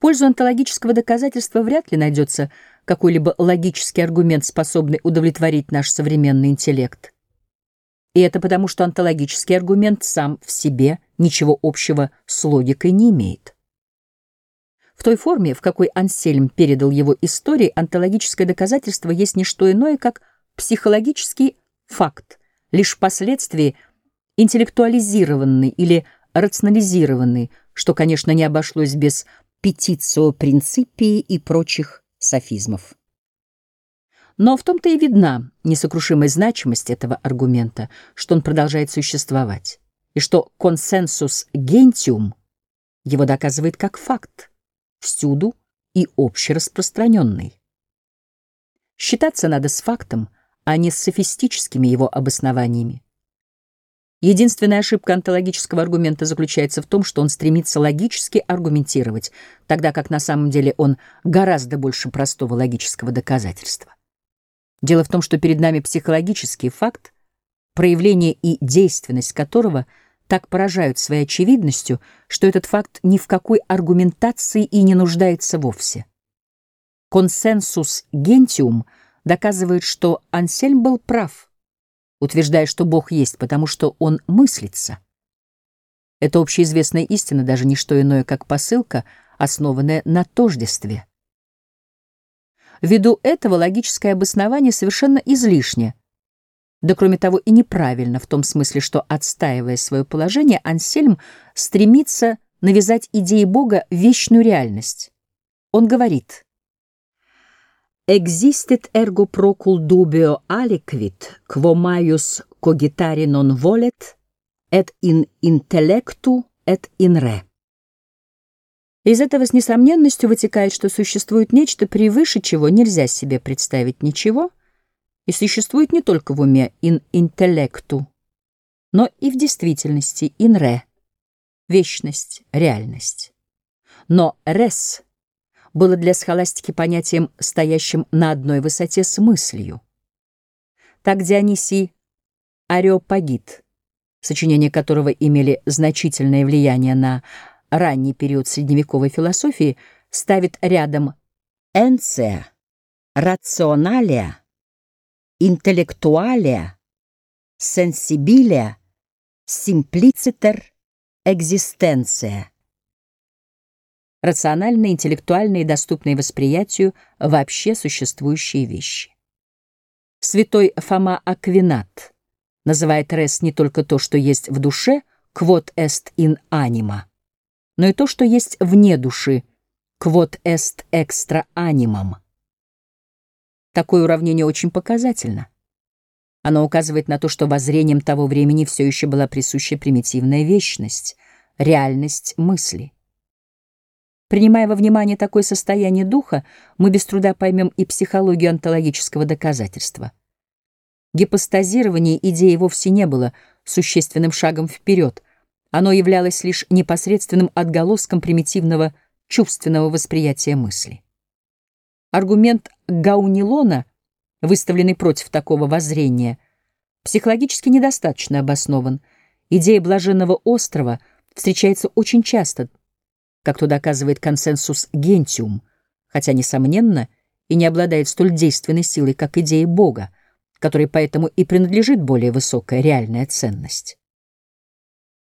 Пользу онтологического доказательства вряд ли найдется какой-либо логический аргумент, способный удовлетворить наш современный интеллект. И это потому, что онтологический аргумент сам в себе ничего общего с логикой не имеет. В той форме, в какой Ансельм передал его истории, онтологическое доказательство есть не что иное, как психологический факт, лишь впоследствии интеллектуализированный или рационализированный, что, конечно, не обошлось без петицио принципии и прочих софизмов. Но в том-то и видна несокрушимая значимость этого аргумента, что он продолжает существовать, и что консенсус гентиум его доказывает как факт, всюду и общераспространенный. Считаться надо с фактом, а не с софистическими его обоснованиями. Единственная ошибка онтологического аргумента заключается в том, что он стремится логически аргументировать, тогда как на самом деле он гораздо больше простого логического доказательства. Дело в том, что перед нами психологический факт, проявление и действенность которого так поражают своей очевидностью, что этот факт ни в какой аргументации и не нуждается вовсе. Консенсус гентиум доказывает, что Ансельм был прав — утверждая, что Бог есть, потому что Он мыслится. Это общеизвестная истина даже не что иное, как посылка, основанная на тождестве. Ввиду этого логическое обоснование совершенно излишне, да кроме того и неправильно в том смысле, что, отстаивая свое положение, Ансельм стремится навязать идеи Бога вечную реальность. Он говорит — Existit ergo procul dubio aliquid, quo maius cogitari non volet, et in intellectu, et in re. Из этого с несомненностью вытекает, что существует нечто, превыше чего нельзя себе представить ничего, и существует не только в уме in intellectu, но и в действительности in re, вечность, реальность. Но res — было для схоластики понятием, стоящим на одной высоте с мыслью. Так Дионисий Ареопагит, сочинения которого имели значительное влияние на ранний период средневековой философии, ставит рядом «энция», «рационалия», «интеллектуалия», «сенсибилия», «симплицитер», «экзистенция» рациональные, интеллектуальные доступные восприятию вообще существующие вещи. Святой Фома Аквинат называет рес не только то, что есть в душе, quod est in anima, но и то, что есть вне души, quod est extra animam. Такое уравнение очень показательно. Оно указывает на то, что воззрением того времени все еще была присуща примитивная вечность, реальность мысли. Принимая во внимание такое состояние духа, мы без труда поймем и психологию онтологического доказательства. Гипостазирование идеи вовсе не было существенным шагом вперед, оно являлось лишь непосредственным отголоском примитивного чувственного восприятия мысли. Аргумент Гаунилона, выставленный против такого воззрения, психологически недостаточно обоснован. Идея блаженного острова встречается очень часто, как то доказывает консенсус Гентиум, хотя, несомненно, и не обладает столь действенной силой, как идея Бога, которой поэтому и принадлежит более высокая реальная ценность.